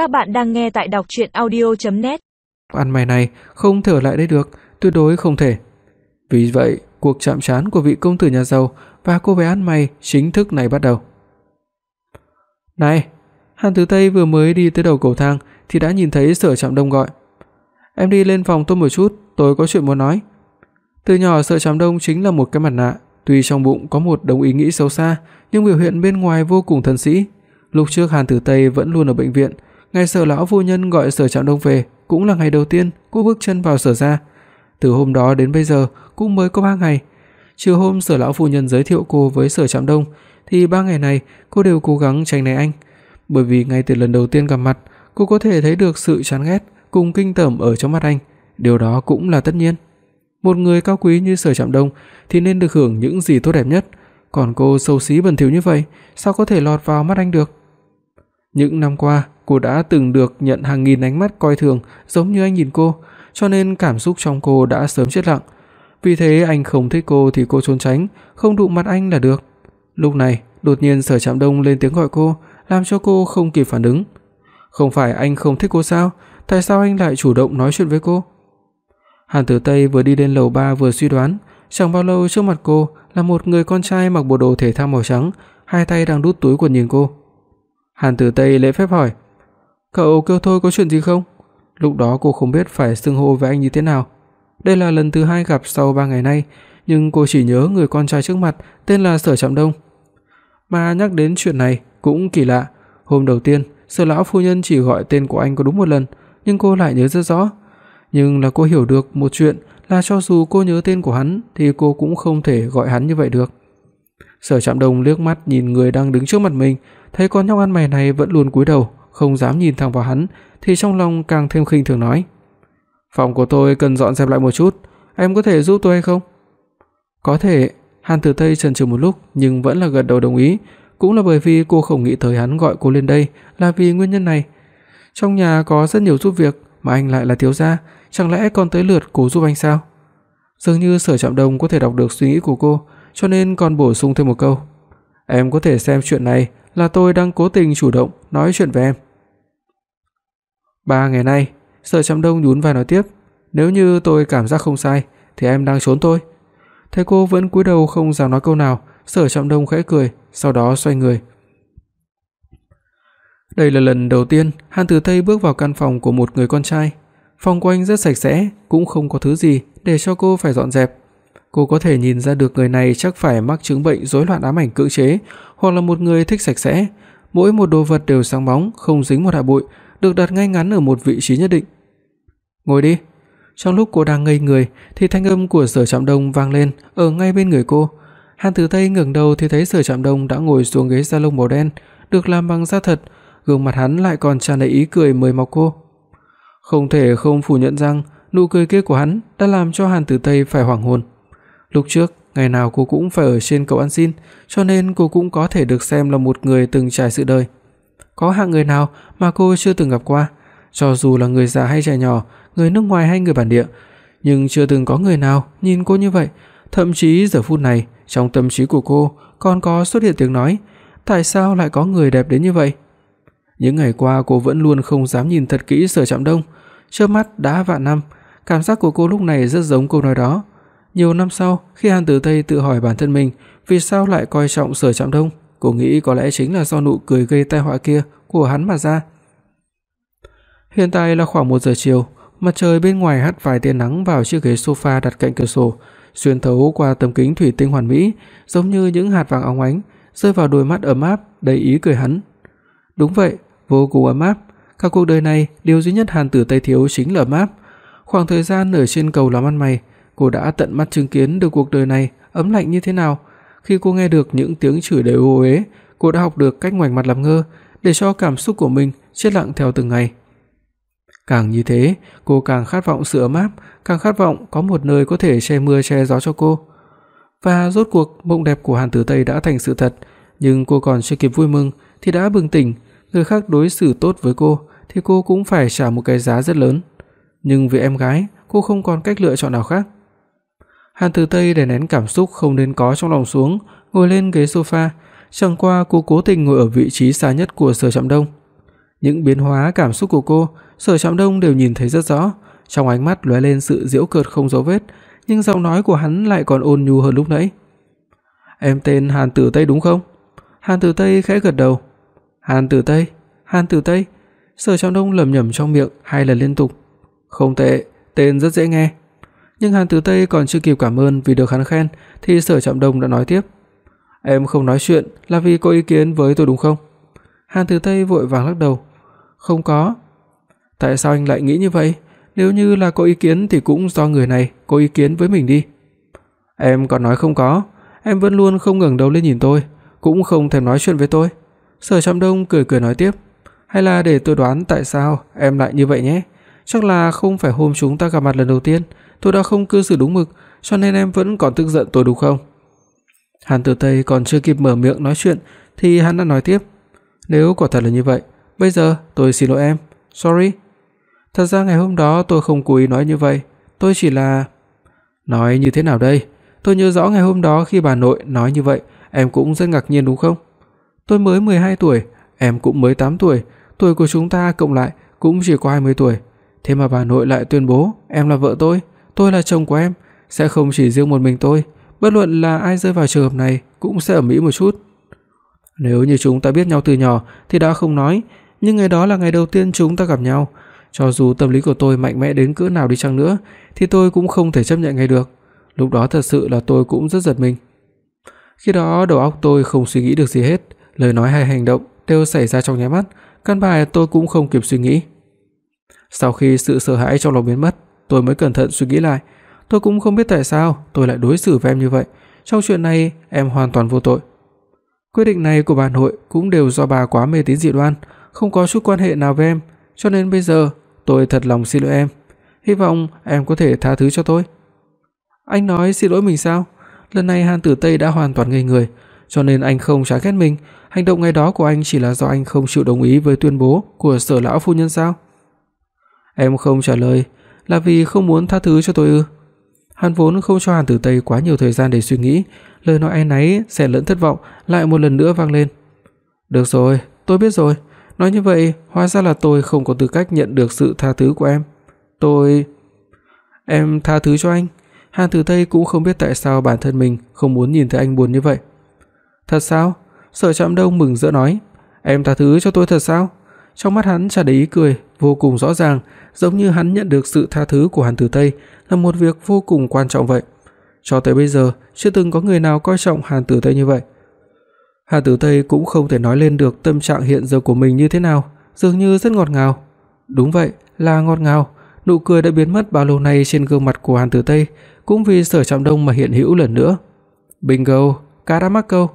Các bạn đang nghe tại đọc audio net Ăn mày này không thể ở lại đây được, tuyệt đối không thể. Vì vậy, cuộc chạm trán của vị công tử nhà giàu và cô bé ăn mày chính thức này bắt đầu. "Này!" Hàn Tử Tây vừa mới đi tới đầu cầu thang thì đã nhìn thấy Sở Trạm Đông gọi. "Em đi lên phòng tôi một chút, tôi có chuyện muốn nói." Từ nhỏ Sở Trạm Đông chính là một cái mặt nạ, tuy trong bụng có một đống ý nghĩ xấu xa, nhưng biểu hiện bên ngoài vô cùng thân sĩ. Lúc trước Hàn Tử Tây vẫn luôn ở bệnh viện, ngày Sở lão phu nhân gọi Sở Trạm Đông về, cũng là ngày đầu tiên cô bước chân vào Sở gia. Từ hôm đó đến bây giờ cũng mới có 3 ngày. Trừ hôm Sở lão phu nhân giới thiệu cô với Sở Trạm Đông thì 3 ngày này cô đều cố gắng tránh né anh, bởi vì ngay từ lần đầu tiên gặp mặt, cô có thể thấy được sự chán ghét cùng kinh tởm ở trong mắt anh, điều đó cũng là tất nhiên. Một người cao quý như Sở Trạm Đông thì nên được hưởng những gì tốt đẹp nhất, còn cô xấu xí bẩn thỉu như vậy, sao có thể lọt vào mắt anh được? Những năm qua, cô đã từng được nhận hàng nghìn ánh mắt coi thường giống như anh nhìn cô, cho nên cảm xúc trong cô đã sớm chết lặng. Vì thế anh không thích cô thì cô trốn tránh, không đụng mặt anh là được. Lúc này, đột nhiên Sở Trạm Đông lên tiếng gọi cô, làm cho cô không kịp phản ứng. Không phải anh không thích cô sao? Tại sao anh lại chủ động nói chuyện với cô? Hàn Tử Tây vừa đi lên lầu 3 vừa suy đoán, chẳng bao lâu trước mặt cô là một người con trai mặc bộ đồ thể thao màu trắng, hai tay đang đút túi quần nhìn cô. Hàn Tử Tây lễ phép hỏi: "Cậu kêu tôi có chuyện gì không?" Lúc đó cô không biết phải xưng hô với anh như thế nào. Đây là lần thứ hai gặp sau 3 ngày nay, nhưng cô chỉ nhớ người con trai trước mặt tên là Sở Trạm Đông. Mà nhắc đến chuyện này cũng kỳ lạ, hôm đầu tiên Sở lão phu nhân chỉ gọi tên của anh có đúng một lần, nhưng cô lại nhớ rất rõ. Nhưng là cô hiểu được một chuyện là cho dù cô nhớ tên của hắn thì cô cũng không thể gọi hắn như vậy được. Sở Trạm Đông liếc mắt nhìn người đang đứng trước mặt mình, thấy con nhóc ăn mày này vẫn luôn cúi đầu, không dám nhìn thẳng vào hắn, thì trong lòng càng thêm khinh thường nói: "Phòng của tôi cần dọn dẹp lại một chút, em có thể giúp tôi hay không?" "Có thể." Hàn Tử Tây chần chừ một lúc nhưng vẫn là gật đầu đồng ý, cũng là bởi vì cô không nghĩ tới hắn gọi cô lên đây là vì nguyên nhân này. Trong nhà có rất nhiều giúp việc mà anh lại là thiếu gia, chẳng lẽ còn tới lượt cô giúp anh sao? Dường như Sở Trạm Đông có thể đọc được suy nghĩ của cô, cho nên còn bổ sung thêm một câu. Em có thể xem chuyện này là tôi đang cố tình chủ động nói chuyện với em. Ba ngày nay, Sở Trạm Đông nhún vai nói tiếp, nếu như tôi cảm giác không sai thì em đang trốn tôi. Thấy cô vẫn cúi đầu không dám nói câu nào, Sở Trạm Đông khẽ cười, sau đó xoay người. Đây là lần đầu tiên Hàn Tử Tây bước vào căn phòng của một người con trai. Phòng của anh rất sạch sẽ, cũng không có thứ gì để cho cô phải dọn dẹp. Cô có thể nhìn ra được người này chắc phải mắc chứng bệnh rối loạn ám ảnh cưỡng chế, hoặc là một người thích sạch sẽ. Mỗi một đồ vật đều sáng bóng, không dính một hạt bụi, được đặt ngay ngắn ở một vị trí nhất định. "Ngồi đi." Trong lúc cô đang ngây người thì thanh âm của Sở Trạm Đông vang lên ở ngay bên người cô. Hàn Tử Tây ngẩng đầu thì thấy Sở Trạm Đông đã ngồi xuống ghế salon màu đen, được làm bằng da thật, gương mặt hắn lại còn tràn đầy ý cười mời mọc cô. Không thể không phủ nhận rằng nụ cười kia của hắn đã làm cho Hàn Tử Tây phải hoảng hồn. Lúc trước, ngày nào cô cũng phải ở trên cầu ăn xin, cho nên cô cũng có thể được xem là một người từng trải sự đời. Có hạng người nào mà cô chưa từng gặp qua, cho dù là người già hay trẻ nhỏ, người nước ngoài hay người bản địa, nhưng chưa từng có người nào nhìn cô như vậy, thậm chí giờ phút này, trong tâm trí của cô còn có xuất hiện tiếng nói, tại sao lại có người đẹp đến như vậy? Những ngày qua cô vẫn luôn không dám nhìn thật kỹ Sở Trạm Đông, chớp mắt đã vạn năm, cảm giác của cô lúc này rất giống câu nói đó. Nhiều năm sau, khi Hàn Tử Tây tự hỏi bản thân mình, vì sao lại coi trọng Sở Trạm Đông, cô nghĩ có lẽ chính là do nụ cười gây tai họa kia của hắn mà ra. Hiện tại là khoảng 1 giờ chiều, mặt trời bên ngoài hắt vài tia nắng vào chiếc ghế sofa đặt cạnh cửa sổ, xuyên thấu qua tấm kính thủy tinh hoàn mỹ, giống như những hạt vàng óng ánh, rơi vào đôi mắt ấm áp đầy ý cười hắn. Đúng vậy, vô cùng ấm áp, cả cuộc đời này điều duy nhất Hàn Tử Tây thiếu chính là ấm áp. Khoảng thời gian ở trên cầu làm ăn mày, cô đã tận mắt chứng kiến được cuộc đời này ấm lạnh như thế nào. Khi cô nghe được những tiếng chửi đầy ô uế, cô đã học được cách ngoảnh mặt làm ngơ để cho cảm xúc của mình chết lặng theo từng ngày. Càng như thế, cô càng khát vọng sự ấm áp, càng khát vọng có một nơi có thể che mưa che gió cho cô. Và rốt cuộc mộng đẹp của Hàn Tử Tây đã thành sự thật, nhưng cô còn chưa kịp vui mừng thì đã bừng tỉnh, người khác đối xử tốt với cô thì cô cũng phải trả một cái giá rất lớn. Nhưng vì em gái, cô không còn cách lựa chọn nào khác. Hàn Tử Tây đè nén cảm xúc không nên có trong lòng xuống, ngồi lên ghế sofa, chẳng qua cô cố tình ngồi ở vị trí xa nhất của Sở Trạm Đông. Những biến hóa cảm xúc của cô, Sở Trạm Đông đều nhìn thấy rất rõ, trong ánh mắt lóe lên sự giễu cợt không dấu vết, nhưng giọng nói của hắn lại còn ôn nhu hơn lúc nãy. "Em tên Hàn Tử Tây đúng không?" Hàn Tử Tây khẽ gật đầu. "Hàn Tử Tây, Hàn Tử Tây." Sở Trạm Đông lẩm nhẩm trong miệng hai lần liên tục. "Không tệ, tên rất dễ nghe." Nhưng Hàn Tử Tây còn chưa kịp cảm ơn vì được hắn khen thì Sở Trạm Đông đã nói tiếp. "Em không nói chuyện là vì có ý kiến với tôi đúng không?" Hàn Tử Tây vội vàng lắc đầu. "Không có." "Tại sao anh lại nghĩ như vậy? Nếu như là có ý kiến thì cũng do người này có ý kiến với mình đi." "Em còn nói không có, em vẫn luôn không ngẩng đầu lên nhìn tôi, cũng không thèm nói chuyện với tôi." Sở Trạm Đông cười cười nói tiếp, "Hay là để tôi đoán tại sao em lại như vậy nhé. Chắc là không phải hôm chúng ta gặp mặt lần đầu tiên, tôi đã không cư xử đúng mực, cho nên em vẫn còn tức giận tôi đúng không?" Hàn Tử Tây còn chưa kịp mở miệng nói chuyện thì hắn đã nói tiếp, "Nếu quả thật là như vậy, bây giờ tôi xin lỗi em, sorry." Thật ra ngày hôm đó tôi không cố ý nói như vậy, tôi chỉ là Nói như thế nào đây? Tôi nhớ rõ ngày hôm đó khi bà nội nói như vậy, em cũng rất ngạc nhiên đúng không? Tôi mới 12 tuổi, em cũng mới 8 tuổi, tuổi của chúng ta cộng lại cũng chỉ có 20 tuổi. Thế mà bà nội lại tuyên bố em là vợ tôi, tôi là chồng của em, sẽ không chỉ riêng một mình tôi, bất luận là ai rơi vào trường hợp này cũng sẽ ở mỹ một chút. Nếu như chúng ta biết nhau từ nhỏ thì đã không nói, nhưng ngày đó là ngày đầu tiên chúng ta gặp nhau, cho dù tâm lý của tôi mạnh mẽ đến cỡ nào đi chăng nữa thì tôi cũng không thể chấp nhận ngay được. Lúc đó thật sự là tôi cũng rất giật mình. Khi đó đầu óc tôi không suy nghĩ được gì hết, lời nói hay hành động đều xảy ra trong nháy mắt, căn bản tôi cũng không kịp suy nghĩ. Sau khi sự sợ hãi trong lòng biến mất, tôi mới cẩn thận suy nghĩ lại, tôi cũng không biết tại sao tôi lại đối xử với em như vậy, trong chuyện này em hoàn toàn vô tội. Quyết định này của bà nội cũng đều do bà quá mê tín dị đoan, không có chút quan hệ nào với em, cho nên bây giờ tôi thật lòng xin lỗi em, hy vọng em có thể tha thứ cho tôi." Anh nói xin lỗi mình sao? Lần này Hàn Tử Tây đã hoàn toàn ngây người, cho nên anh không chán ghét mình, hành động ngày đó của anh chỉ là do anh không chịu đồng ý với tuyên bố của Sở lão phu nhân sao? Em không trả lời là vì không muốn tha thứ cho tôi ư? Hàn vốn không cho Hàn Tử Tây quá nhiều thời gian để suy nghĩ, lời nói áy náy xen lẫn thất vọng lại một lần nữa vang lên. "Được rồi, tôi biết rồi." Nói như vậy, hóa ra là tôi không có tư cách nhận được sự tha thứ của em. Tôi Em tha thứ cho anh. Hàn Tử Tây cũng không biết tại sao bản thân mình không muốn nhìn thấy anh buồn như vậy. Thật sao? Sở Trạm Đông mừng rỡ nói, "Em tha thứ cho tôi thật sao?" Trong mắt hắn tràn đầy ý cười, vô cùng rõ ràng, giống như hắn nhận được sự tha thứ của Hàn Tử Tây là một việc vô cùng quan trọng vậy. Cho tới bây giờ, chưa từng có người nào coi trọng Hàn Tử Tây như vậy. Hàn Tử Tây cũng không thể nói lên được tâm trạng hiện giờ của mình như thế nào, dường như rất ngọt ngào. Đúng vậy, là ngọt ngào. Nụ cười đã biến mất bao lâu nay trên gương mặt của Hàn Tử Tây, cũng vì Sở Trạm Đông mà hiện hữu lần nữa. Bingo, cá đã mắc câu.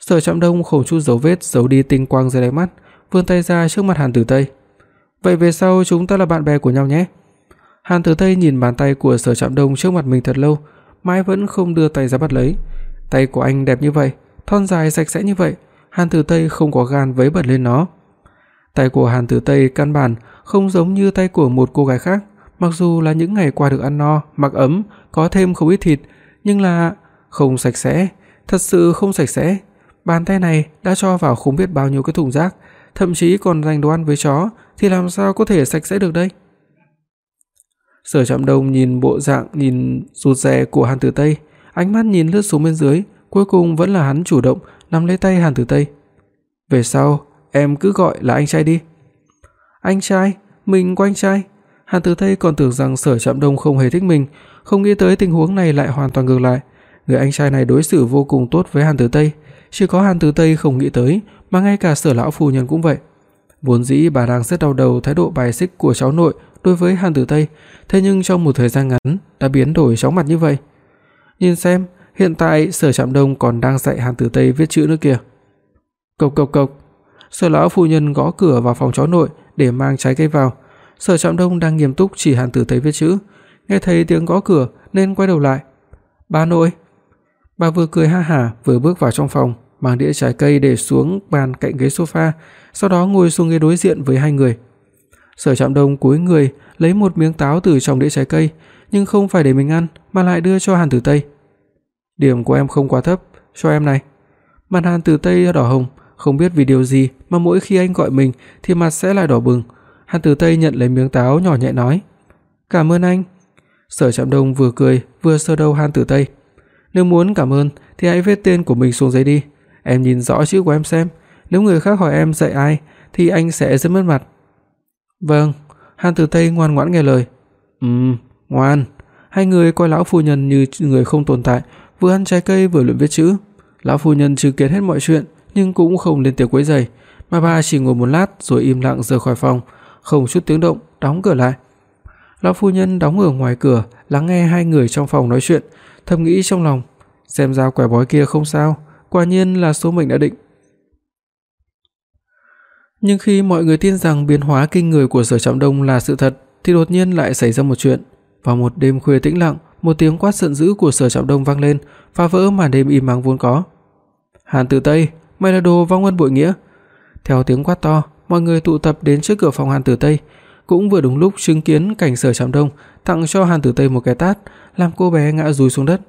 Sở Trạm Đông không chút dấu vết giấu đi tinh quang dưới đáy mắt, vươn tay ra trước mặt Hàn Tử Tây. "Vậy về sau chúng ta là bạn bè của nhau nhé." Hàn Tử Tây nhìn bàn tay của Sở Trạm Đông trước mặt mình thật lâu, mãi vẫn không đưa tay ra bắt lấy. Tay của anh đẹp như vậy, thon dài sạch sẽ như vậy, Hàn Tử Tây không có gan vấy bẩn lên nó. Tay của Hàn Tử Tây căn bản không giống như tay của một cô gái khác, mặc dù là những ngày qua được ăn no, mặc ấm, có thêm không ít thịt, nhưng là không sạch sẽ, thật sự không sạch sẽ. Bàn tay này đã cho vào không biết bao nhiêu cái thùng rác, thậm chí còn dành đồ ăn với chó thì làm sao có thể sạch sẽ được đây. Sở Trạm Đông nhìn bộ dạng nhìn rụt rè của Hàn Tử Tây, ánh mắt nhìn lướt xuống bên dưới, cuối cùng vẫn là hắn chủ động nắm lấy tay Hàn Tử Tây. "Về sau, em cứ gọi là anh trai đi." "Anh trai? Mình quanh anh trai?" Hàn Tử Tây còn tưởng rằng Sở Trạm Đông không hề thích mình, không nghĩ tới tình huống này lại hoàn toàn ngược lại. Người anh trai này đối xử vô cùng tốt với Hàn Tử Tây, chỉ có Hàn Tử Tây không nghĩ tới, mà ngay cả Sở lão phu nhân cũng vậy. Vốn dĩ bà đang rất đau đầu thái độ bài xích của cháu nội đối với Hàn Tử Tây, thế nhưng trong một thời gian ngắn đã biến đổi chóng mặt như vậy. Nhìn xem, hiện tại Sở Trạm Đông còn đang dạy Hàn Tử Tây viết chữ nữa kìa. Cộc cộc cộc. Sở lão phu nhân gõ cửa vào phòng cháu nội để mang trái cây vào. Sở Trạm Đông đang nghiêm túc chỉ Hàn Tử Tây viết chữ, nghe thấy tiếng gõ cửa nên quay đầu lại. "Bà nội." Bà vừa cười ha hả vừa bước vào trong phòng, mang đĩa trái cây để xuống bàn cạnh ghế sofa, sau đó ngồi xuống ghế đối diện với hai người. Sở Trạm Đông cúi người, lấy một miếng táo từ trong đĩa trái cây, nhưng không phải để mình ăn mà lại đưa cho Hàn Tử Tây. "Điểm của em không quá thấp, cho em này." Mặt Hàn Tử Tây đỏ hồng, không biết vì điều gì mà mỗi khi anh gọi mình thì mặt sẽ lại đỏ bừng. Hàn Tử Tây nhận lấy miếng táo nhỏ nhẹ nói: "Cảm ơn anh." Sở Trạm Đông vừa cười vừa sờ đầu Hàn Tử Tây. "Nếu muốn cảm ơn thì hãy viết tên của mình xuống giấy đi. Em nhìn rõ chữ của em xem, nếu người khác hỏi em dạy ai thì anh sẽ rất mất mặt." "Vâng." Hàn Tử Tây ngoan ngoãn nghe lời. "Ừm, ngoan." Hai người coi lão phu nhân như người không tồn tại, vừa ăn trái cây vừa luyện viết chữ. Lão phu nhân chứng kiến hết mọi chuyện nhưng cũng không lên tiếng quấy rầy, mà bà chỉ ngồi một lát rồi im lặng rời khỏi phòng, không chút tiếng động đóng cửa lại. Lão phu nhân đóng ở ngoài cửa, lắng nghe hai người trong phòng nói chuyện, thầm nghĩ trong lòng, xem ra quẻ bói kia không sao, quả nhiên là số mệnh đã định. Nhưng khi mọi người tin rằng biến hóa kinh người của Sở Trạm Đông là sự thật, thì đột nhiên lại xảy ra một chuyện. Vào một đêm khuya tĩnh lặng, một tiếng quát giận dữ của Sở Trạm Đông vang lên, phá vỡ màn đêm im mắng vốn có. "Hàn Tử Tây, mày là đồ vong ân bội nghĩa." Theo tiếng quát to, mọi người tụ tập đến trước cửa phòng Hàn Tử Tây, cũng vừa đúng lúc chứng kiến cảnh Sở Trạm Đông tặng cho Hàn Tử Tây một cái tát, làm cô bé ngã rúi xuống đất.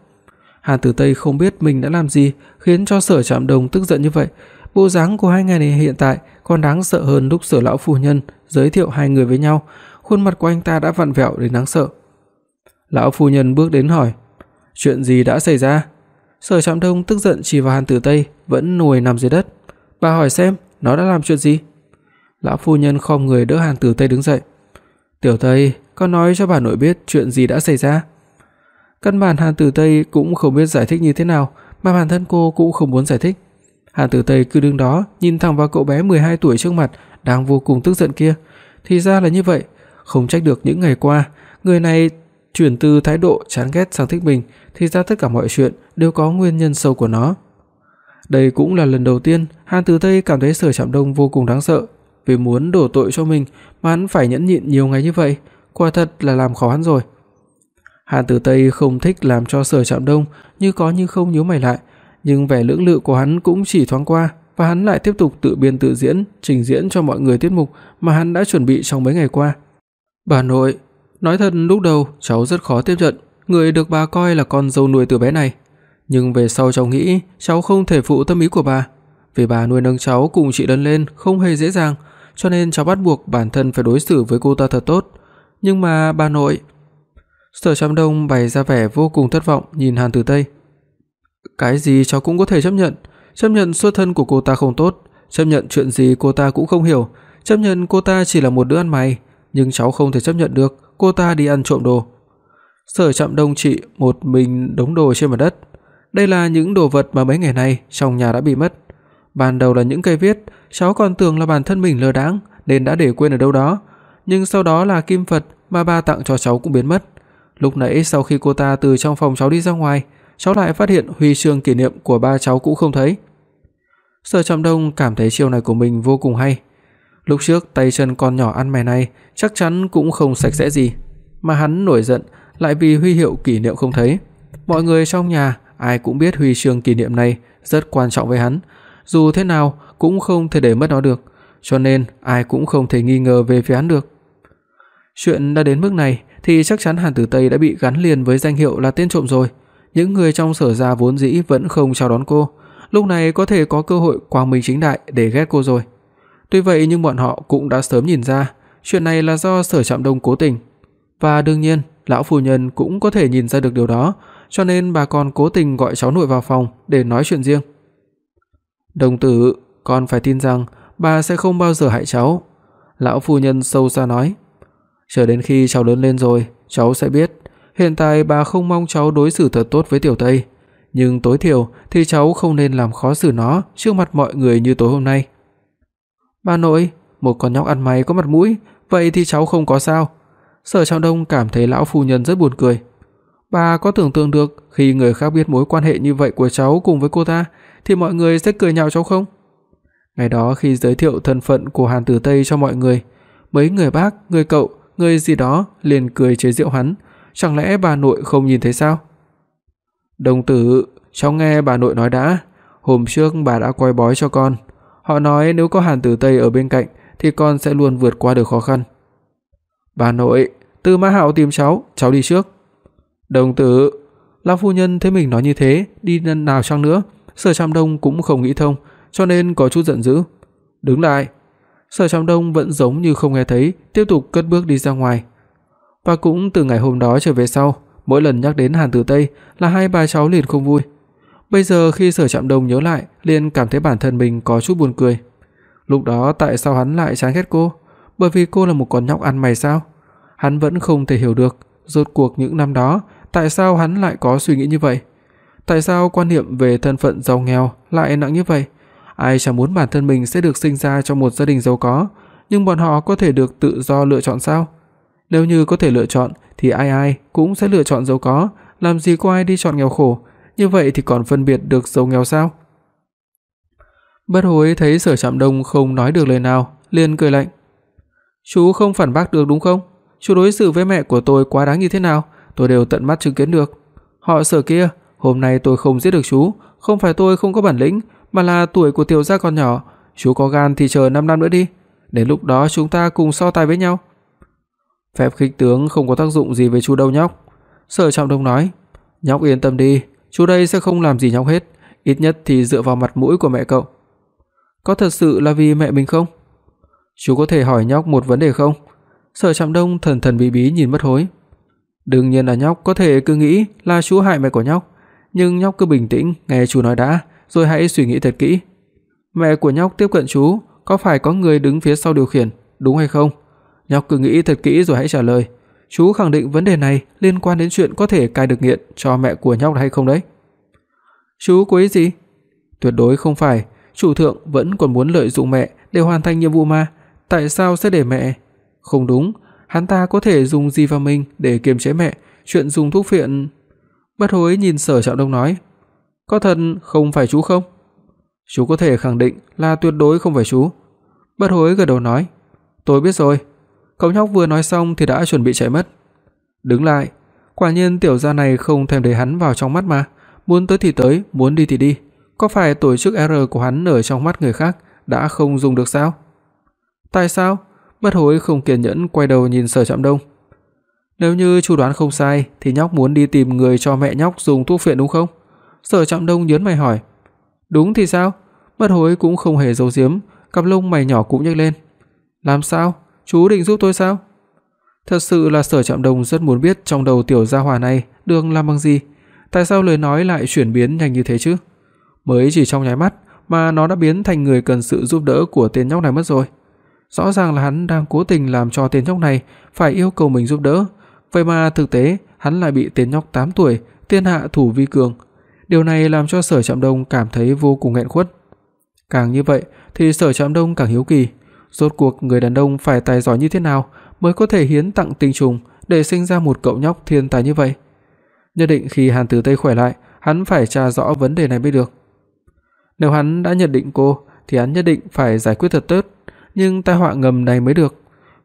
Hàn Tử Tây không biết mình đã làm gì khiến cho Sở Trạm Đông tức giận như vậy. Bộ dáng của hai người này hiện tại còn đáng sợ hơn lúc Sở lão phu nhân giới thiệu hai người với nhau, khuôn mặt của anh ta đã vặn vẹo đến đáng sợ. Lão phu nhân bước đến hỏi: "Chuyện gì đã xảy ra?" Sở Trạm Đông tức giận chỉ vào Hàn Tử Tây vẫn nuôi nằm dưới đất. "Bà hỏi xem, nó đã làm chuyện gì?" Lão phu nhân khom người đỡ Hàn Tử Tây đứng dậy. "Tiểu Tây, con nói cho bà nội biết chuyện gì đã xảy ra." Căn bản Hàn Tử Tây cũng không biết giải thích như thế nào, mà bản thân cô cũng không muốn giải thích. Hàn Tử Tây cứ đứng đó, nhìn thẳng vào cậu bé 12 tuổi trước mặt, đang vô cùng tức giận kia. Thì ra là như vậy, không trách được những ngày qua, người này chuyển từ thái độ chán ghét sang thích mình, thì ra tất cả mọi chuyện đều có nguyên nhân sâu của nó. Đây cũng là lần đầu tiên Hàn Tử Tây cảm thấy Sở Trạm Đông vô cùng đáng sợ, vì muốn đổ tội cho mình mà hắn phải nhẫn nhịn nhiều ngày như vậy, quả thật là làm khó hắn rồi. Hàn Tử Tây không thích làm cho Sở Trạm Đông như có như không nhíu mày lại, nhưng vẻ lưỡng lự của hắn cũng chỉ thoáng qua và hắn lại tiếp tục tự biên tự diễn, trình diễn cho mọi người tiết mục mà hắn đã chuẩn bị trong mấy ngày qua. "Bà nội, nói thật lúc đầu cháu rất khó tiếp nhận, người được bà coi là con dâu nuôi từ bé này, nhưng về sau cháu nghĩ cháu không thể phụ tâm ý của bà, vì bà nuôi nấng cháu cùng chị lớn lên không hề dễ dàng, cho nên cháu bắt buộc bản thân phải đối xử với cô ta thật tốt. Nhưng mà bà nội, Sở Trạm Đông bày ra vẻ vô cùng thất vọng nhìn Hàn Tử Tây. Cái gì cháu cũng có thể chấp nhận, chấp nhận xuất thân của cô ta không tốt, chấp nhận chuyện gì cô ta cũng không hiểu, chấp nhận cô ta chỉ là một đứa ăn mày, nhưng cháu không thể chấp nhận được cô ta đi ăn trộm đồ. Sở Trạm Đông chị một mình đống đồ trên mặt đất. Đây là những đồ vật mà mấy ngày nay trong nhà đã bị mất. Ban đầu là những cây viết, cháu còn tưởng là bản thân mình lơ đãng nên đã để quên ở đâu đó, nhưng sau đó là kim Phật mà ba tặng cho cháu cũng biến mất. Lúc nãy sau khi cô ta từ trong phòng cháu đi ra ngoài, cháu lại phát hiện huy chương kỷ niệm của ba cháu cũng không thấy. Sở Trạm Đông cảm thấy chiêu này của mình vô cùng hay. Lúc trước tay chân con nhỏ ăn mày này chắc chắn cũng không sạch sẽ gì, mà hắn nổi giận lại vì huy hiệu kỷ niệm không thấy. Mọi người trong nhà ai cũng biết huy chương kỷ niệm này rất quan trọng với hắn, dù thế nào cũng không thể để mất nó được, cho nên ai cũng không thể nghi ngờ về phía hắn được. Chuyện đã đến mức này thì chắc chắn Hàn Tử Tây đã bị gắn liền với danh hiệu là tên trộm rồi. Những người trong Sở gia vốn dĩ vẫn không chào đón cô, lúc này có thể có cơ hội quang minh chính đại để ghét cô rồi. Tuy vậy nhưng bọn họ cũng đã sớm nhìn ra, chuyện này là do Sở Trạm Đông cố tình. Và đương nhiên, lão phu nhân cũng có thể nhìn ra được điều đó, cho nên bà còn cố tình gọi cháu nội vào phòng để nói chuyện riêng. "Đồng tử, con phải tin rằng bà sẽ không bao giờ hại cháu." Lão phu nhân sâu xa nói. "Chờ đến khi cháu lớn lên rồi, cháu sẽ biết, hiện tại bà không mong cháu đối xử thật tốt với Tiểu Tây, nhưng tối thiểu thì cháu không nên làm khó xử nó trước mặt mọi người như tối hôm nay." "Bà nội, một con nhóc ăn mày có mặt mũi, vậy thì cháu không có sao?" Sở Trọng Đông cảm thấy lão phu nhân rất buồn cười. Bà có tưởng tượng được khi người khác biết mối quan hệ như vậy của cháu cùng với cô ta thì mọi người sẽ cười nhạo cháu không? Ngày đó khi giới thiệu thân phận của Hàn Tử Tây cho mọi người, mấy người bác, người cậu, người gì đó liền cười chế giễu hắn, chẳng lẽ bà nội không nhìn thấy sao? Đồng tử, cháu nghe bà nội nói đã, hôm trước bà đã coi bói cho con, họ nói nếu có Hàn Tử Tây ở bên cạnh thì con sẽ luôn vượt qua được khó khăn. Bà nội, Tư Mã Hạo tìm cháu, cháu đi trước. Đồng tử, lão phu nhân thấy mình nói như thế, đi lần nào chăng nữa, Sở Trạm Đông cũng không nghĩ thông, cho nên có chút giận dữ. "Đứng lại." Sở Trọng Đông vẫn giống như không nghe thấy, tiếp tục cất bước đi ra ngoài. Và cũng từ ngày hôm đó trở về sau, mỗi lần nhắc đến Hàn Tử Tây là hai bà cháu liền không vui. Bây giờ khi Sở Trạm Đông nhớ lại, liền cảm thấy bản thân mình có chút buồn cười. Lúc đó tại sao hắn lại chán ghét cô? Bởi vì cô là một con nhóc ăn mày sao? Hắn vẫn không thể hiểu được, rốt cuộc những năm đó, tại sao hắn lại có suy nghĩ như vậy? Tại sao quan niệm về thân phận giàu nghèo lại nặng như vậy? Ai chẳng muốn bản thân mình sẽ được sinh ra trong một gia đình giàu có, nhưng bọn họ có thể được tự do lựa chọn sao? Nếu như có thể lựa chọn thì ai ai cũng sẽ lựa chọn giàu có, làm gì có ai đi chọn nghèo khổ, như vậy thì còn phân biệt được giàu nghèo sao? Bất Hối thấy Sở Trạm Đông không nói được lời nào, liền cười lạnh. "Chú không phản bác được đúng không? Chú đối xử với mẹ của tôi quá đáng như thế nào, tôi đều tận mắt chứng kiến được. Họ Sở kia, hôm nay tôi không giết được chú, không phải tôi không có bản lĩnh, mà là tuổi của tiểu gia còn nhỏ, chú có gan thì chờ 5 năm nữa đi, đến lúc đó chúng ta cùng so tài với nhau." Phép khích tướng không có tác dụng gì với chú đâu nhóc." Sở Trọng Đông nói. "Nhóc yên tâm đi, chú đây sẽ không làm gì nhóc hết, ít nhất thì dựa vào mặt mũi của mẹ cậu." "Có thật sự là vì mẹ mình không?" "Chú có thể hỏi nhóc một vấn đề không?" Sở Trạm Đông thần thần bí bí nhìn mất Hối. "Đương nhiên là nhóc có thể cứ nghĩ là chú hại mẹ của nhóc, nhưng nhóc cứ bình tĩnh, nghe chú nói đã, rồi hãy suy nghĩ thật kỹ. Mẹ của nhóc tiếp cận chú, có phải có người đứng phía sau điều khiển, đúng hay không?" Nhóc cứ nghĩ thật kỹ rồi hãy trả lời. Chú khẳng định vấn đề này liên quan đến chuyện có thể cai được nghiện cho mẹ của nhóc hay không đấy. Chú có ý gì? Tuyệt đối không phải, chủ thượng vẫn còn muốn lợi dụng mẹ để hoàn thành nhiệm vụ mà, tại sao sẽ để mẹ? Không đúng, hắn ta có thể dùng gì vào mình để kiềm chế mẹ, chuyện dùng thuốc phiện. Bất Hối nhìn Sở Trọng Đông nói, "Có thật không phải chú không?" Chú có thể khẳng định là tuyệt đối không phải chú. Bất Hối gật đầu nói, "Tôi biết rồi, Cậu nhóc vừa nói xong thì đã chuẩn bị chạy mất. Đứng lại, quả nhiên tiểu gia này không thèm để hắn vào trong mắt mà, muốn tới thì tới, muốn đi thì đi. Có phải tổ chức R của hắn ở trong mắt người khác đã không dùng được sao? Tại sao? Bất Hối không kiên nhẫn quay đầu nhìn Sở Trạm Đông. Nếu như chu đoán không sai thì nhóc muốn đi tìm người cho mẹ nhóc dùng thuốc phiện đúng không? Sở Trạm Đông nhướng mày hỏi. Đúng thì sao? Bất Hối cũng không hề giấu giếm, cặp lông mày nhỏ cũng nhếch lên. Làm sao? Chú định giúp tôi sao? Thật sự là Sở Trạm Đông rất muốn biết trong đầu tiểu gia hỏa này đường làm bằng gì, tại sao lời nói lại chuyển biến nhanh như thế chứ? Mới chỉ trong nháy mắt mà nó đã biến thành người cần sự giúp đỡ của tên nhóc này mất rồi. Rõ ràng là hắn đang cố tình làm cho tên nhóc này phải yêu cầu mình giúp đỡ, vậy mà thực tế hắn lại bị tên nhóc 8 tuổi tiên hạ thủ vi cường. Điều này làm cho Sở Trạm Đông cảm thấy vô cùng nghẹn khuất. Càng như vậy thì Sở Trạm Đông càng hiếu kỳ, Rốt cuộc người đàn ông phải tài giỏi như thế nào mới có thể hiến tặng tinh trùng để sinh ra một cậu nhóc thiên tài như vậy? Nhất định khi Hàn Tử Tây khỏe lại, hắn phải tra rõ vấn đề này mới được. Nếu hắn đã nhận định cô thì hắn nhất định phải giải quyết thật tốt, nhưng tai họa ngầm này mới được.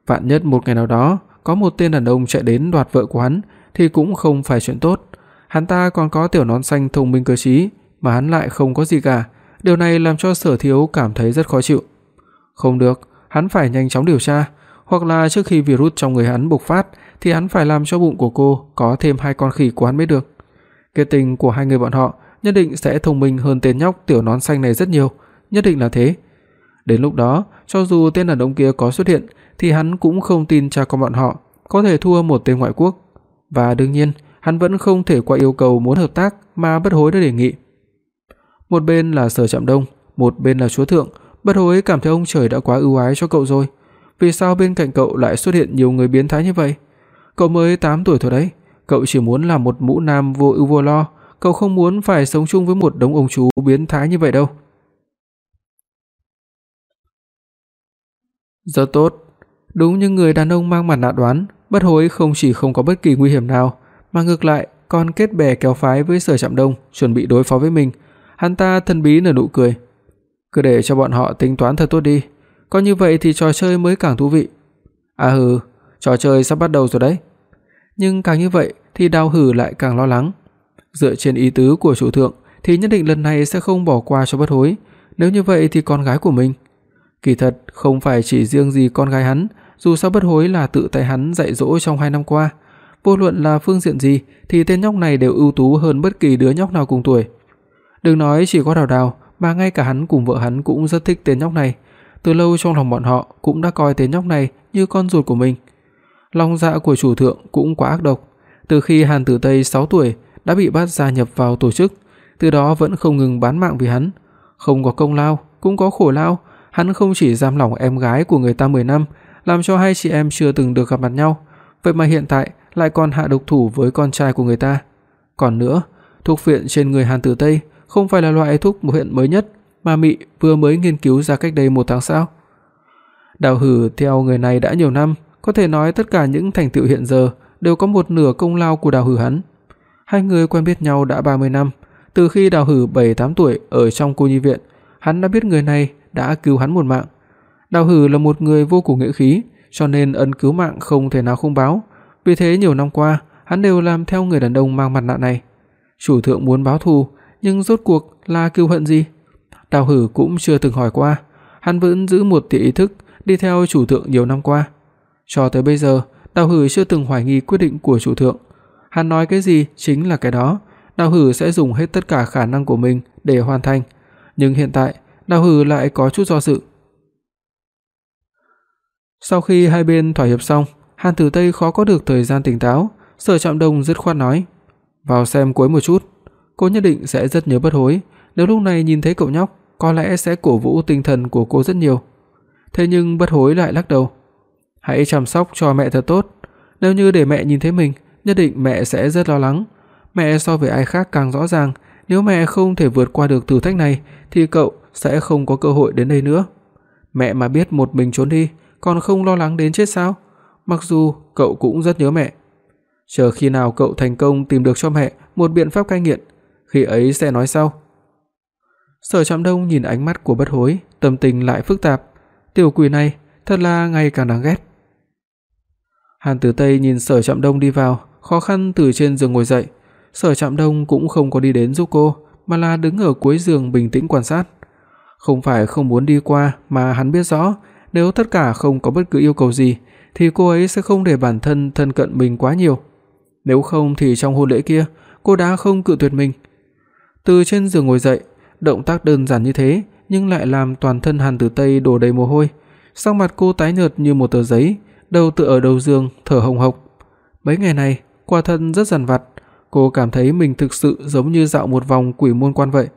Vạn nhất một ngày nào đó có một tên đàn ông chạy đến đoạt vợ của hắn thì cũng không phải chuyện tốt. Hắn ta còn có tiểu nón xanh thông minh cơ trí, mà hắn lại không có gì cả. Điều này làm cho Sở Thiếu cảm thấy rất khó chịu. Không được, hắn phải nhanh chóng điều tra, hoặc là trước khi virus trong người hắn bộc phát thì hắn phải làm cho bụng của cô có thêm hai con khỉ của hắn mới được. Kết tình của hai người bọn họ nhất định sẽ thông minh hơn tên nhóc tiểu nón xanh này rất nhiều, nhất định là thế. Đến lúc đó, cho dù tên đàn ông kia có xuất hiện thì hắn cũng không tin cha con bọn họ có thể thua một tên ngoại quốc. Và đương nhiên, hắn vẫn không thể qua yêu cầu muốn hợp tác mà bất hối đã đề nghị. Một bên là Sở Trạm Đông, một bên là Chúa thượng, Bất hối cảm thấy ông trời đã quá ưu ái cho cậu rồi. Vì sao bên cạnh cậu lại xuất hiện nhiều người biến thái như vậy? Cậu mới 8 tuổi thôi đấy, cậu chỉ muốn làm một mũ nam vô ưu vô lo, cậu không muốn phải sống chung với một đống ông chú biến thái như vậy đâu. Rất tốt. Đúng như người đàn ông mang mặt nạ đoán, Bất Hối không chỉ không có bất kỳ nguy hiểm nào, mà ngược lại còn kết bè kéo phái với Sở Trạm Đông, chuẩn bị đối phó với mình. Hắn ta thân bí nở nụ cười. Cứ để cho bọn họ tính toán thật tốt đi, có như vậy thì trò chơi mới càng thú vị. À hừ, trò chơi sắp bắt đầu rồi đấy. Nhưng càng như vậy thì Đào Hử lại càng lo lắng. Dựa trên ý tứ của chủ thượng thì nhất định lần này sẽ không bỏ qua cho bất hối, nếu như vậy thì con gái của mình. Kỳ thật không phải chỉ riêng gì con gái hắn, dù sao bất hối là tự tay hắn dạy dỗ trong 2 năm qua, vô luận là phương diện gì thì tên nhóc này đều ưu tú hơn bất kỳ đứa nhóc nào cùng tuổi. Đừng nói chỉ có Đào Đào, mà ngay cả hắn cùng vợ hắn cũng rất thích tên nhóc này. Từ lâu trong lòng bọn họ cũng đã coi tên nhóc này như con ruột của mình. Lòng dạ của chủ thượng cũng quá ác độc. Từ khi Hàn Tử Tây 6 tuổi đã bị bắt gia nhập vào tổ chức, từ đó vẫn không ngừng bán mạng vì hắn. Không có công lao, cũng có khổ lao, hắn không chỉ giam lỏng em gái của người ta 10 năm, làm cho hai chị em chưa từng được gặp mặt nhau, vậy mà hiện tại lại còn hạ độc thủ với con trai của người ta. Còn nữa, thuốc phiện trên người Hàn Tử Tây không phải là loại thuốc hiện mới nhất mà Mị vừa mới nghiên cứu ra cách đây một tháng sao? Đào Hử theo người này đã nhiều năm, có thể nói tất cả những thành tựu hiện giờ đều có một nửa công lao của Đào Hử hắn. Hai người quen biết nhau đã 30 năm, từ khi Đào Hử 7-8 tuổi ở trong cô nhi viện, hắn đã biết người này đã cứu hắn một mạng. Đào Hử là một người vô cùng nghĩa khí, cho nên ân cứu mạng không thể nào không báo, vì thế nhiều năm qua, hắn đều làm theo người đàn ông mang mặt nạ này. Chủ thượng muốn báo thù, nhưng rốt cuộc là cừu hận gì? Đào Hử cũng chưa từng hỏi qua, hắn vẫn giữ một tia ý thức đi theo chủ thượng nhiều năm qua. Cho tới bây giờ, Đào Hử chưa từng hoài nghi quyết định của chủ thượng. Hắn nói cái gì chính là cái đó, Đào Hử sẽ dùng hết tất cả khả năng của mình để hoàn thành, nhưng hiện tại, Đào Hử lại có chút do dự. Sau khi hai bên thỏa hiệp xong, Hàn Tử Tây khó có được thời gian tỉnh táo, Sở Trạm Đông dứt khoát nói: "Vào xem cuối một chút, cô nhất định sẽ rất nhớ bất hối, nếu lúc này nhìn thấy cậu nhóc, có lẽ sẽ cổ vũ tinh thần của cô rất nhiều." Thế nhưng bất hối lại lắc đầu. "Hãy chăm sóc cho mẹ thật tốt, nếu như để mẹ nhìn thấy mình, nhất định mẹ sẽ rất lo lắng. Mẹ so với ai khác càng rõ ràng, nếu mẹ không thể vượt qua được thử thách này thì cậu sẽ không có cơ hội đến đây nữa. Mẹ mà biết một mình trốn đi, còn không lo lắng đến chết sao? Mặc dù cậu cũng rất nhớ mẹ. Chờ khi nào cậu thành công tìm được cho mẹ một biện pháp cai nghiện, khi ấy sẽ nói sau. Sở Trạm Đông nhìn ánh mắt của Bất Hối, tâm tình lại phức tạp. Tiểu quỷ này thật là ngày càng đáng ghét. Hàn Tử Tây nhìn Sở Trạm Đông đi vào, khó khăn từ trên giường ngồi dậy. Sở Trạm Đông cũng không có đi đến giúp cô, mà là đứng ở cuối giường bình tĩnh quan sát. Không phải không muốn đi qua, mà hắn biết rõ, nếu tất cả không có bất cứ yêu cầu gì thì cô ấy sẽ không để bản thân thân cận mình quá nhiều. Nếu không thì trong hôn lễ kia, cô đã không cự tuyệt mình. Từ trên giường ngồi dậy, động tác đơn giản như thế nhưng lại làm toàn thân Hàn Tử Tây đổ đầy mồ hôi, sắc mặt cô tái nhợt như một tờ giấy, đầu tựa ở đầu giường, thở hồng hộc. Mấy ngày này, quả thân rất dằn vặt, cô cảm thấy mình thực sự giống như dạo một vòng quỷ môn quan vậy.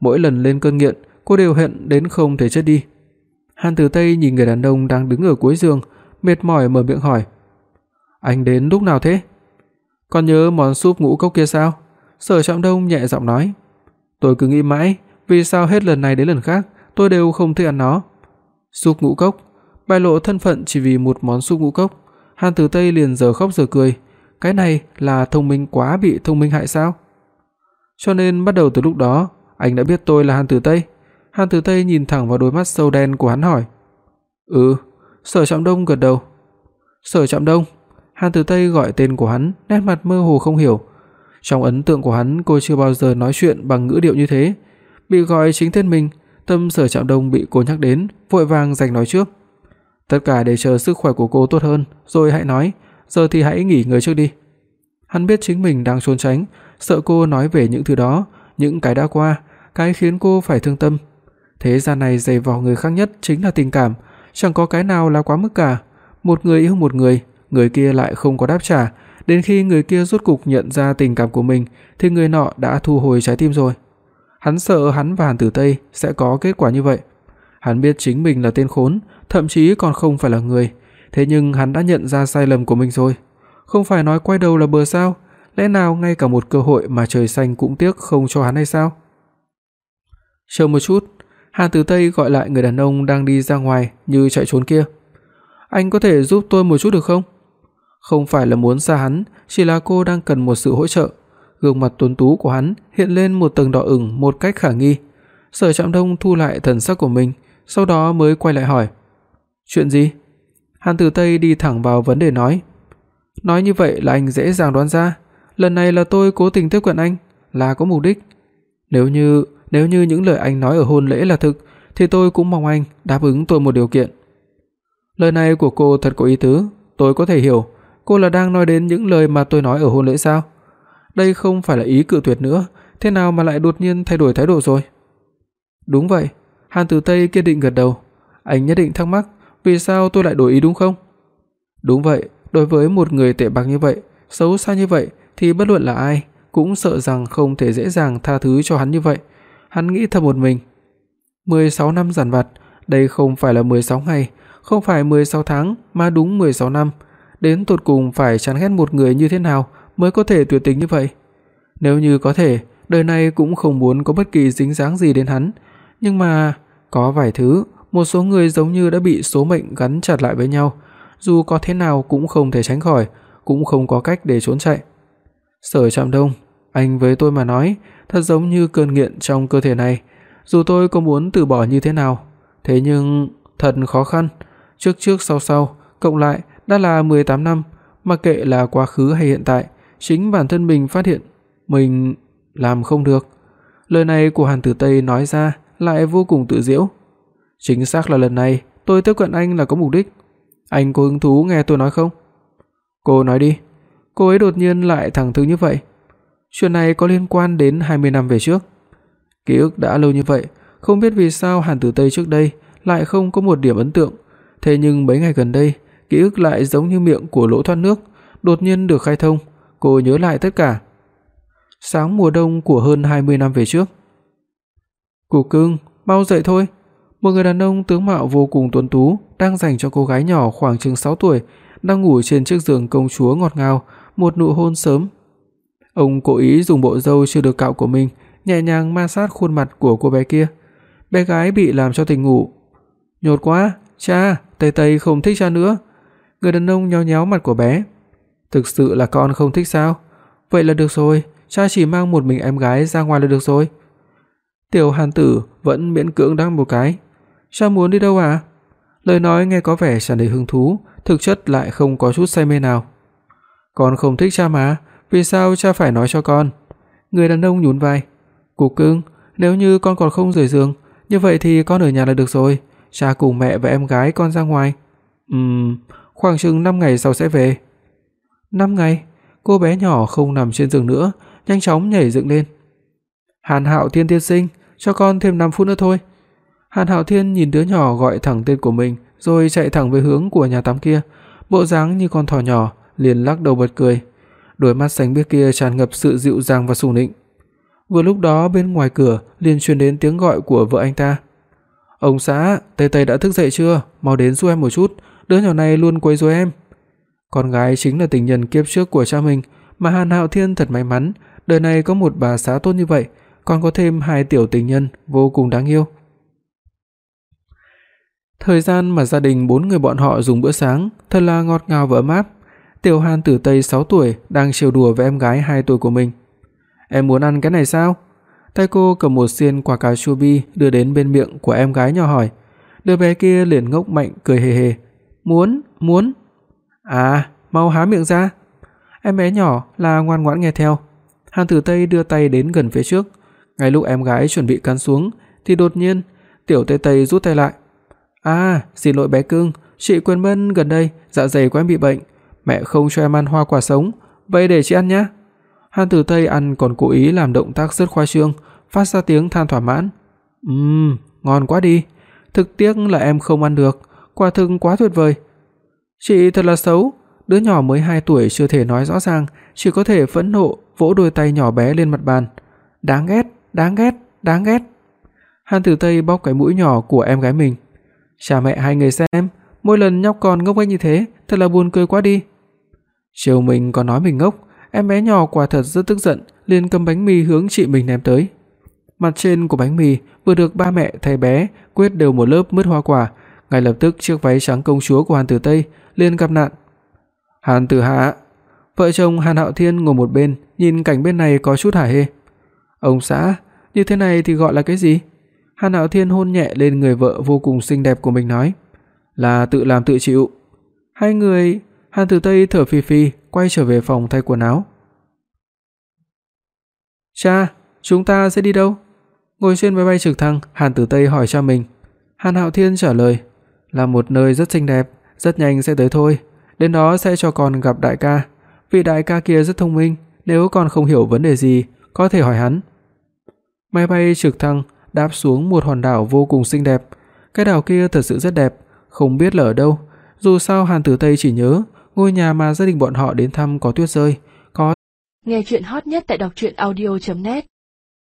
Mỗi lần lên cơn nghiện, cô đều hận đến không thể chết đi. Hàn Tử Tây nhìn người đàn ông đang đứng ở cuối giường, mệt mỏi mở miệng hỏi: "Anh đến lúc nào thế?" "Còn nhớ món súp ngũ cốc kia sao?" Sở Trọng Đông nhẹ giọng nói. "Tôi cứ nghĩ mãi, vì sao hết lần này đến lần khác tôi đều không thích ăn nó." Súp ngũ cốc, bại lộ thân phận chỉ vì một món súp ngũ cốc, Hàn Tử Tây liền giờ khóc giờ cười, cái này là thông minh quá bị thông minh hại sao? Cho nên bắt đầu từ lúc đó, anh đã biết tôi là Hàn Tử Tây. Hàn Tử Tây nhìn thẳng vào đôi mắt sâu đen của hắn hỏi. "Ừ." Sở Trạm Đông gật đầu. "Sở Trạm Đông?" Hàn Tử Tây gọi tên của hắn, nét mặt mơ hồ không hiểu. Trong ấn tượng của hắn, cô chưa bao giờ nói chuyện bằng ngữ điệu như thế. Bị gọi chính tên mình, tâm Sở Trạm Đông bị cô nhắc đến, vội vàng giành nói trước. "Tất cả để chờ sức khỏe của cô tốt hơn rồi hãy nói, giờ thì hãy nghỉ ngơi trước đi." Hắn biết chính mình đang trốn tránh, sợ cô nói về những thứ đó, những cái đã qua, cái khiến cô phải thương tâm. Thế gian này dày vò người khác nhất chính là tình cảm, chẳng có cái nào là quá mức cả. Một người yêu một người, người kia lại không có đáp trả, đến khi người kia rốt cục nhận ra tình cảm của mình thì người nọ đã thu hồi trái tim rồi. Hắn sợ hắn và Hàn Tử Tây sẽ có kết quả như vậy. Hắn biết chính mình là tên khốn, thậm chí còn không phải là người, thế nhưng hắn đã nhận ra sai lầm của mình rồi. Không phải nói quay đầu là bờ sao? Lẽ nào ngay cả một cơ hội mà trời xanh cũng tiếc không cho hắn hay sao? Chờ một chút, Hàn Tử Tây gọi lại người đàn ông đang đi ra ngoài như chạy trốn kia. "Anh có thể giúp tôi một chút được không?" Không phải là muốn xa hắn, chỉ là cô đang cần một sự hỗ trợ. Gương mặt tuấn tú của hắn hiện lên một tầng đỏ ửng một cách khả nghi. Sở Trạm Đông thu lại thần sắc của mình, sau đó mới quay lại hỏi: "Chuyện gì?" Hàn Tử Tây đi thẳng vào vấn đề nói: "Nói như vậy là anh dễ dàng đoán ra, lần này là tôi cố tình tiếp cận anh, là có mục đích. Nếu như nếu như những lời anh nói ở hôn lễ là thực, thì tôi cũng mong anh đáp ứng tôi một điều kiện." Lời này của cô thật có ý tứ, tôi có thể hiểu, cô là đang nói đến những lời mà tôi nói ở hôn lễ sao? Đây không phải là ý cự tuyệt nữa, thế nào mà lại đột nhiên thay đổi thái độ rồi? Đúng vậy, Hàn Tử Tây kiên định gật đầu. Anh nhất định thắc mắc, vì sao tôi lại đổi ý đúng không? Đúng vậy, đối với một người tệ bạc như vậy, xấu xa như vậy thì bất luận là ai cũng sợ rằng không thể dễ dàng tha thứ cho hắn như vậy. Hắn nghĩ thầm một mình. 16 năm giản vặt, đây không phải là 16 ngày, không phải 16 tháng mà đúng 16 năm. Đến tột cùng phải chán ghét một người như thế nào mới có thể tuyệt tình như vậy? Nếu như có thể, đời này cũng không muốn có bất kỳ dính dáng gì đến hắn, nhưng mà có vài thứ, một số người giống như đã bị số mệnh gắn chặt lại với nhau, dù có thế nào cũng không thể tránh khỏi, cũng không có cách để trốn chạy. Sở Trạm Đông, anh với tôi mà nói, thật giống như cơn nghiện trong cơ thể này, dù tôi có muốn từ bỏ như thế nào, thế nhưng thật khó khăn, trước trước sau sau cộng lại đã là 18 năm, mặc kệ là quá khứ hay hiện tại, chính bản thân mình phát hiện mình làm không được. Lời này của Hàn Tử Tây nói ra lại vô cùng tự giễu. Chính xác là lần này tôi tiếp cận anh là có mục đích. Anh có hứng thú nghe tôi nói không? Cô nói đi. Cô ấy đột nhiên lại thẳng thừng như vậy. Chuyện này có liên quan đến 20 năm về trước. Ký ức đã lâu như vậy, không biết vì sao Hàn Tử Tây trước đây lại không có một điểm ấn tượng, thế nhưng mấy ngày gần đây, ký ức lại giống như miệng của lỗ thoát nước, đột nhiên được khai thông, cô nhớ lại tất cả. Sáng mùa đông của hơn 20 năm về trước. "Cục cưng, mau dậy thôi." Một người đàn ông tướng mạo vô cùng tuấn tú đang dành cho cô gái nhỏ khoảng chừng 6 tuổi đang ngủ trên chiếc giường công chúa ngọt ngào, một nụ hôn sớm. Ông cố ý dùng bộ râu chưa được cạo của mình nhẹ nhàng ma sát khuôn mặt của cô bé kia. Bé gái bị làm cho tỉnh ngủ. "Nhột quá, cha, Tây Tây không thích cha nữa." Người đàn ông nhéo nhéo mặt của bé. "Thực sự là con không thích sao? Vậy là được rồi, cha chỉ mang một mình em gái ra ngoài là được rồi." Tiểu Hàn Tử vẫn miễn cưỡng đáp một cái. "Cha muốn đi đâu à?" Lời nói nghe có vẻ tràn đầy hứng thú, thực chất lại không có chút say mê nào. "Con không thích cha mà, vì sao cha phải nói cho con?" Người đàn ông nhún vai. cụ cưng, nếu như con còn không rời giường, như vậy thì con ở nhà là được rồi, cha cùng mẹ và em gái con ra ngoài." "Ừm, khoảng chừng 5 ngày sau sẽ về." "5 ngày?" Cô bé nhỏ không nằm trên giường nữa, nhanh chóng nhảy dựng lên. "Hàn Hạo Thiên tiên sinh, cho con thêm 5 phút nữa thôi." Hàn Hạo Thiên nhìn đứa nhỏ gọi thẳng tên của mình, rồi chạy thẳng về hướng của nhà tắm kia, bộ dáng như con thỏ nhỏ, liền lắc đầu bật cười. Đôi mắt xanh biếc kia tràn ngập sự dịu dàng và sủng nịnh. Vừa lúc đó bên ngoài cửa liền truyền đến tiếng gọi của vợ anh ta. "Ông xã, Tây Tây đã thức dậy chưa? Mau đến giúp em một chút, đứa nhỏ này luôn quấy rối em." Con gái chính là tình nhân kiếp trước của cha mình, mà Hàn Hạo Thiên thật may mắn, đời này có một bà xã tốt như vậy, còn có thêm hai tiểu tình nhân vô cùng đáng yêu. Thời gian mà gia đình bốn người bọn họ dùng bữa sáng thật là ngọt ngào và ấm áp. Tiểu Hàn Tử Tây 6 tuổi đang trêu đùa với em gái 2 tuổi của mình. "Em muốn ăn cái này sao?" Tay cô cầm một xiên quả cà chua bi đưa đến bên miệng của em gái nhỏ hỏi. Đứa bé kia liền ngốc mạnh cười hề hề. "Muốn, muốn." "À, mau há miệng ra." Em bé nhỏ là ngoan ngoãn nghe theo. Hàn Tử Tây đưa tay đến gần phía trước, ngay lúc em gái chuẩn bị cắn xuống thì đột nhiên Tiểu Tây Tây rút tay lại. "À, xin lỗi bé cưng, chị quên mất gần đây dạ dày của em bị bệnh, mẹ không cho em ăn hoa quả sống, vậy để chị ăn nhé." Hàn Tử Tây ăn còn cố ý làm động tác rất khoa trương, phát ra tiếng than thỏa mãn. "Ừm, ngon quá đi, thực tiếc là em không ăn được, quả thực quá tuyệt vời." Chị thật là xấu, đứa nhỏ mới 2 tuổi chưa thể nói rõ ràng, chỉ có thể phẫn nộ vỗ đôi tay nhỏ bé lên mặt bàn. "Đáng ghét, đáng ghét, đáng ghét." Hàn Tử Tây bóp cái mũi nhỏ của em gái mình. Cha mẹ hai người xem, mỗi lần nhóc con ngốc nghếch như thế, thật là buồn cười quá đi. Chiều mình còn nói mình ngốc, em bé nhỏ quả thật rất tức giận, liền cầm bánh mì hướng chị mình ném tới. Mặt trên của bánh mì vừa được ba mẹ thay bé quét đều một lớp mứt hoa quả, ngay lập tức chiếc váy trắng công chúa của Hàn Tử Tây liền gặp nạn. Hàn Tử Hạ, vợ chồng Hàn Hạo Thiên ngồi một bên, nhìn cảnh bên này có chút hả hê. Ông xã, như thế này thì gọi là cái gì? Hàn Hạo Thiên hôn nhẹ lên người vợ vô cùng xinh đẹp của mình nói, là tự làm tự chịu. Hai người, Hàn Tử Tây thở phì phì quay trở về phòng thay quần áo. "Cha, chúng ta sẽ đi đâu?" Ngồi trên máy bay trực thăng, Hàn Tử Tây hỏi cha mình. Hàn Hạo Thiên trả lời, "Là một nơi rất xinh đẹp, rất nhanh sẽ tới thôi, đến đó sẽ cho con gặp đại ca. Vị đại ca kia rất thông minh, nếu con không hiểu vấn đề gì, có thể hỏi hắn." Máy bay trực thăng đáp xuống một hòn đảo vô cùng xinh đẹp. Cái đảo kia thật sự rất đẹp, không biết là ở đâu. Dù sao Hàn Tử Tây chỉ nhớ ngôi nhà mà gia đình bọn họ đến thăm có tuyết rơi, có Nghe truyện hot nhất tại doctruyenaudio.net